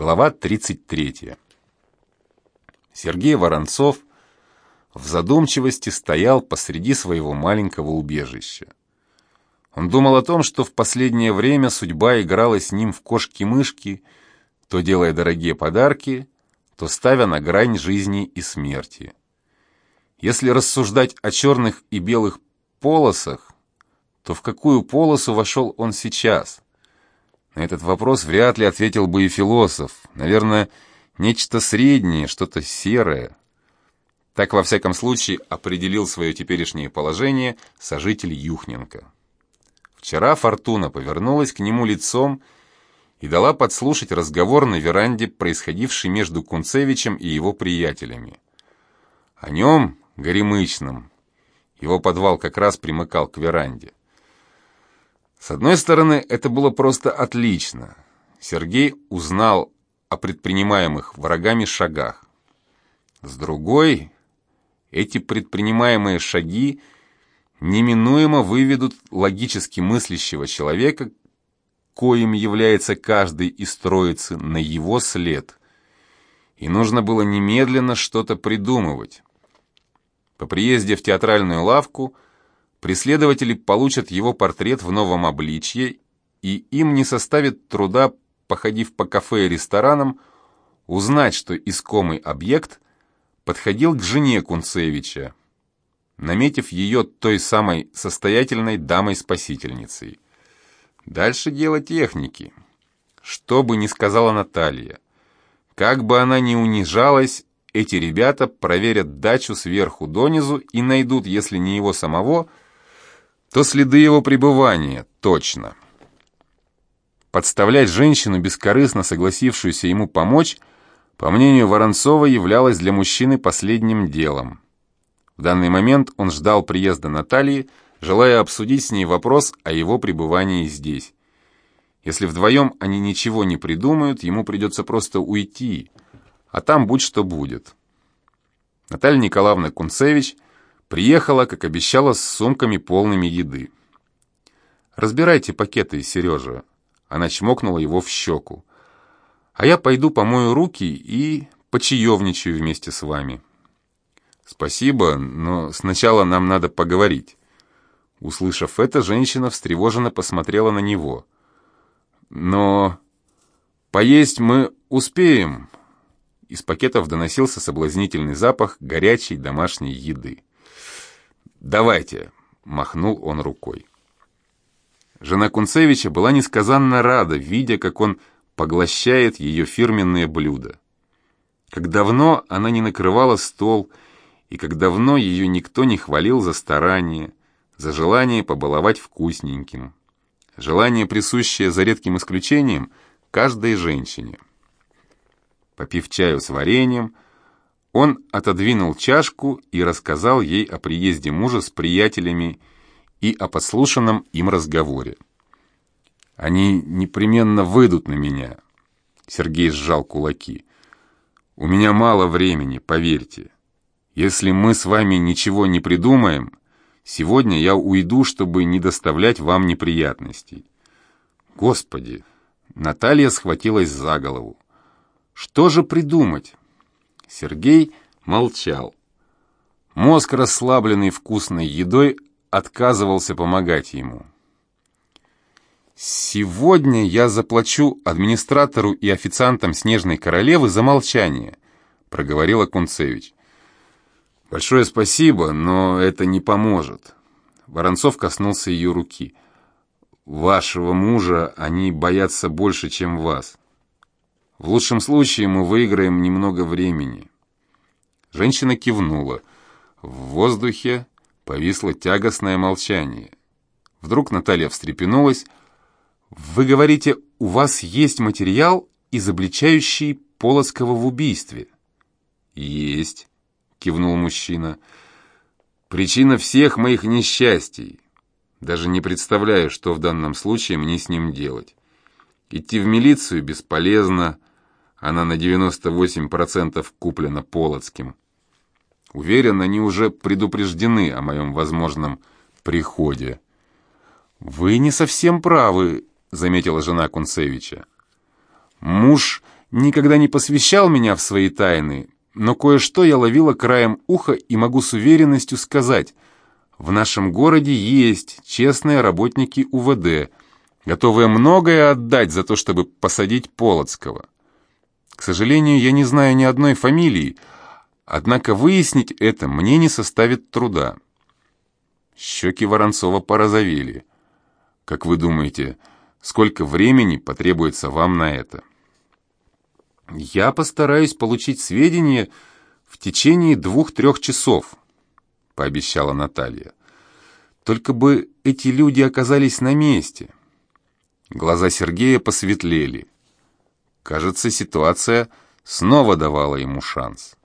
Глава 33. Сергей Воронцов в задумчивости стоял посреди своего маленького убежища. Он думал о том, что в последнее время судьба играла с ним в кошки-мышки, то делая дорогие подарки, то ставя на грань жизни и смерти. Если рассуждать о черных и белых полосах, то в какую полосу вошел он сейчас – на этот вопрос вряд ли ответил бы и философ. Наверное, нечто среднее, что-то серое. Так, во всяком случае, определил свое теперешнее положение сожитель Юхненко. Вчера Фортуна повернулась к нему лицом и дала подслушать разговор на веранде, происходивший между Кунцевичем и его приятелями. О нем, Горемычном, его подвал как раз примыкал к веранде. С одной стороны, это было просто отлично. Сергей узнал о предпринимаемых врагами шагах. С другой, эти предпринимаемые шаги неминуемо выведут логически мыслящего человека, коим является каждый из троицы, на его след. И нужно было немедленно что-то придумывать. По приезде в театральную лавку – преследователи получат его портрет в новом обличье, и им не составит труда, походив по кафе и ресторанам, узнать, что искомый объект подходил к жене Кунцевича, наметив ее той самой состоятельной дамой-спасительницей. Дальше дело техники. Что бы ни сказала Наталья, как бы она ни унижалась, эти ребята проверят дачу сверху донизу и найдут, если не его самого, то следы его пребывания, точно. Подставлять женщину, бескорыстно согласившуюся ему помочь, по мнению Воронцова, являлось для мужчины последним делом. В данный момент он ждал приезда Натальи, желая обсудить с ней вопрос о его пребывании здесь. Если вдвоем они ничего не придумают, ему придется просто уйти, а там будь что будет. Наталья Николаевна Кунцевич – Приехала, как обещала, с сумками полными еды. «Разбирайте пакеты, Сережа». Она чмокнула его в щеку. «А я пойду помою руки и почаевничаю вместе с вами». «Спасибо, но сначала нам надо поговорить». Услышав это, женщина встревоженно посмотрела на него. «Но поесть мы успеем». Из пакетов доносился соблазнительный запах горячей домашней еды. «Давайте», — махнул он рукой. Жена Кунцевича была несказанно рада, видя, как он поглощает ее фирменные блюда. Как давно она не накрывала стол, и как давно ее никто не хвалил за старание, за желание побаловать вкусненьким. Желание, присущее за редким исключением каждой женщине. Попив чаю с вареньем, он отодвинул чашку и рассказал ей о приезде мужа с приятелями и о подслушанном им разговоре. «Они непременно выйдут на меня», — Сергей сжал кулаки. «У меня мало времени, поверьте. Если мы с вами ничего не придумаем, сегодня я уйду, чтобы не доставлять вам неприятностей». «Господи!» — Наталья схватилась за голову. «Что же придумать?» Сергей молчал. Мозг, расслабленный вкусной едой, отказывался помогать ему. «Сегодня я заплачу администратору и официантам Снежной Королевы за молчание», — проговорила Кунцевич. «Большое спасибо, но это не поможет». Воронцов коснулся ее руки. «Вашего мужа они боятся больше, чем вас. В лучшем случае мы выиграем немного времени». Женщина кивнула. В воздухе повисло тягостное молчание. Вдруг Наталья встрепенулась. «Вы говорите, у вас есть материал, изобличающий Полоцкого в убийстве?» «Есть», — кивнул мужчина. «Причина всех моих несчастий. Даже не представляю, что в данном случае мне с ним делать. Идти в милицию бесполезно, она на 98% куплена Полоцким. Уверен, они уже предупреждены о моем возможном приходе. «Вы не совсем правы», — заметила жена Кунцевича. «Муж никогда не посвящал меня в свои тайны, но кое-что я ловила краем уха и могу с уверенностью сказать. В нашем городе есть честные работники УВД, готовые многое отдать за то, чтобы посадить Полоцкого. К сожалению, я не знаю ни одной фамилии, однако выяснить это мне не составит труда. Щеки Воронцова порозовели. Как вы думаете, сколько времени потребуется вам на это? Я постараюсь получить сведения в течение двух-трех часов, пообещала Наталья. Только бы эти люди оказались на месте. Глаза Сергея посветлели. Кажется, ситуация снова давала ему шанс.